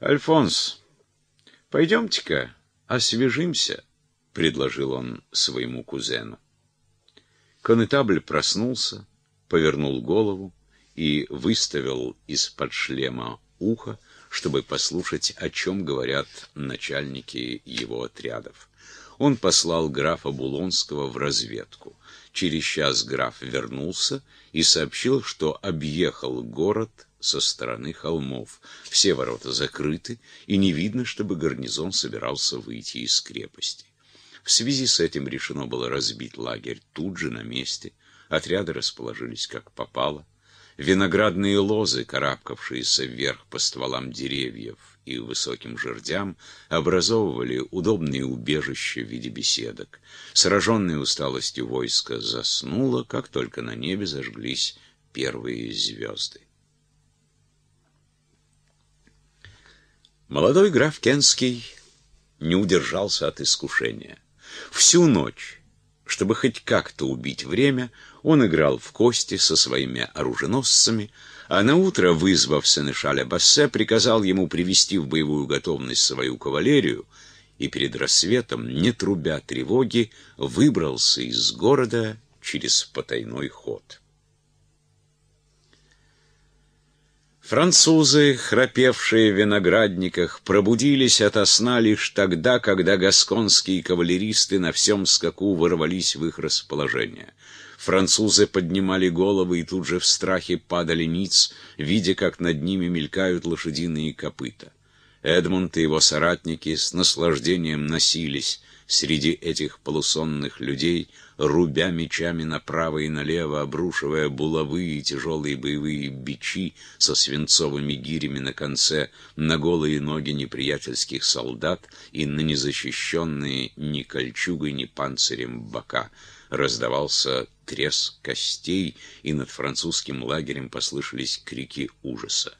Альфонс, пойдемте-ка освежимся, — предложил он своему кузену. Конетабль проснулся, повернул голову и выставил из-под шлема ухо, чтобы послушать, о чем говорят начальники его отрядов. Он послал графа Булонского в разведку. Через час граф вернулся и сообщил, что объехал город со стороны холмов. Все ворота закрыты, и не видно, чтобы гарнизон собирался выйти из крепости. В связи с этим решено было разбить лагерь тут же на месте. Отряды расположились как попало. Виноградные лозы, карабкавшиеся вверх по стволам деревьев и высоким жердям, образовывали удобные убежища в виде беседок. Сраженное усталостью войско заснуло, как только на небе зажглись первые звезды. Молодой граф Кенский не удержался от искушения. Всю ночь, чтобы хоть как-то убить время, он играл в кости со своими оруженосцами, а на утро, вызвав сенешаля Бассе, приказал ему привести в боевую готовность свою кавалерию и перед рассветом, не трубя тревоги, выбрался из города через потайной ход. Французы, храпевшие в виноградниках, пробудились ото сна лишь тогда, когда гасконские кавалеристы на всем скаку ворвались в их расположение. Французы поднимали головы и тут же в страхе падали ниц, видя, как над ними мелькают лошадиные копыта. Эдмунд и его соратники с наслаждением носились среди этих полусонных людей, рубя мечами направо и налево, обрушивая булавы и тяжелые боевые бичи со свинцовыми гирями на конце на голые ноги неприятельских солдат и на незащищенные ни кольчугой, ни панцирем бока. Раздавался треск костей, и над французским лагерем послышались крики ужаса.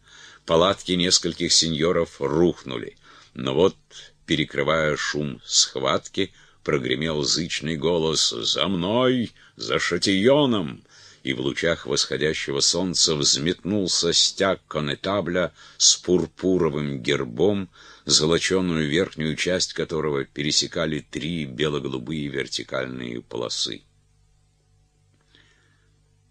Палатки нескольких сеньоров рухнули, но вот перекрывая шум схватки, прогремел зычный голос «За мной! За шатионом!» и в лучах восходящего солнца взметнулся стяг конетабля с пурпуровым гербом, золоченую верхнюю часть которого пересекали три бело-голубые вертикальные полосы.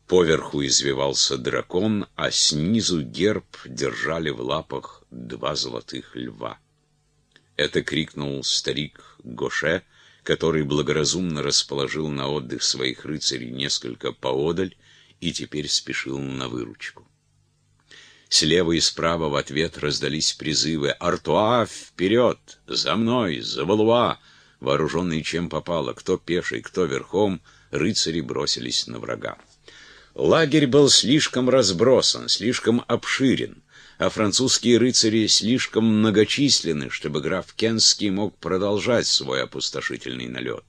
Поверху извивался дракон, а снизу герб держали в лапах два золотых льва. Это крикнул старик Гоше, который благоразумно расположил на отдых своих рыцарей несколько поодаль и теперь спешил на выручку. Слева и справа в ответ раздались призывы «Артуа, вперед! За мной! За Валуа!» Вооруженные чем попало, кто пеший, кто верхом, рыцари бросились на врага. Лагерь был слишком разбросан, слишком обширен а французские рыцари слишком многочисленны, чтобы граф Кенский мог продолжать свой опустошительный налет.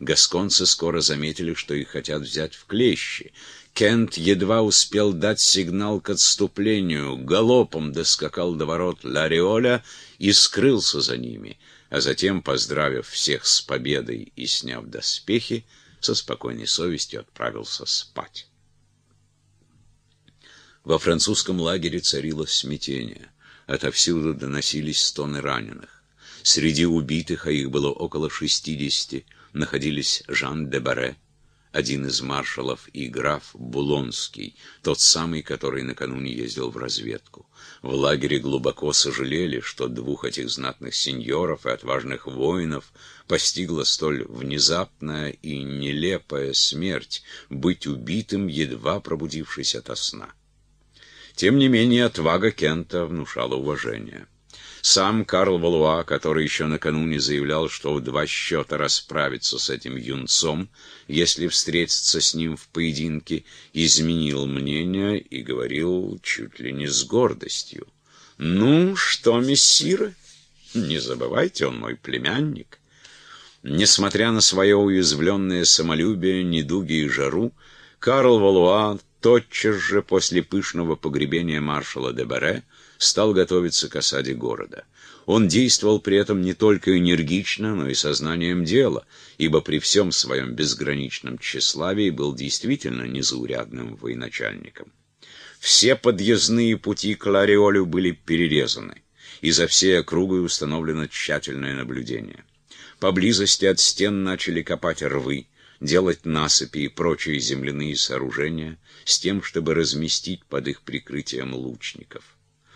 Гасконцы скоро заметили, что их хотят взять в клещи. Кент едва успел дать сигнал к отступлению, галопом доскакал до ворот Лариоля и скрылся за ними, а затем, поздравив всех с победой и сняв доспехи, со спокойной совестью отправился спать. Во французском лагере царило смятение. Отовсюду доносились стоны раненых. Среди убитых, а их было около шестидесяти, находились Жан де Барре, один из маршалов и граф Булонский, тот самый, который накануне ездил в разведку. В лагере глубоко сожалели, что двух этих знатных сеньоров и отважных воинов постигла столь внезапная и нелепая смерть, быть убитым, едва пробудившись ото сна. Тем не менее, отвага Кента внушала уважение. Сам Карл Валуа, который еще накануне заявлял, что в два счета расправится с этим юнцом, если встретиться с ним в поединке, изменил мнение и говорил чуть ли не с гордостью. «Ну, что, мессиры, не забывайте, он мой племянник». Несмотря на свое уязвленное самолюбие, недуги и жару, Карл Валуа тотчас же после пышного погребения маршала де Баре стал готовиться к осаде города. Он действовал при этом не только энергично, но и сознанием дела, ибо при всем своем безграничном тщеславии был действительно незаурядным военачальником. Все подъездные пути к Лариолю были перерезаны, и за всей округой установлено тщательное наблюдение. Поблизости от стен начали копать рвы, делать насыпи и прочие земляные сооружения с тем, чтобы разместить под их прикрытием лучников.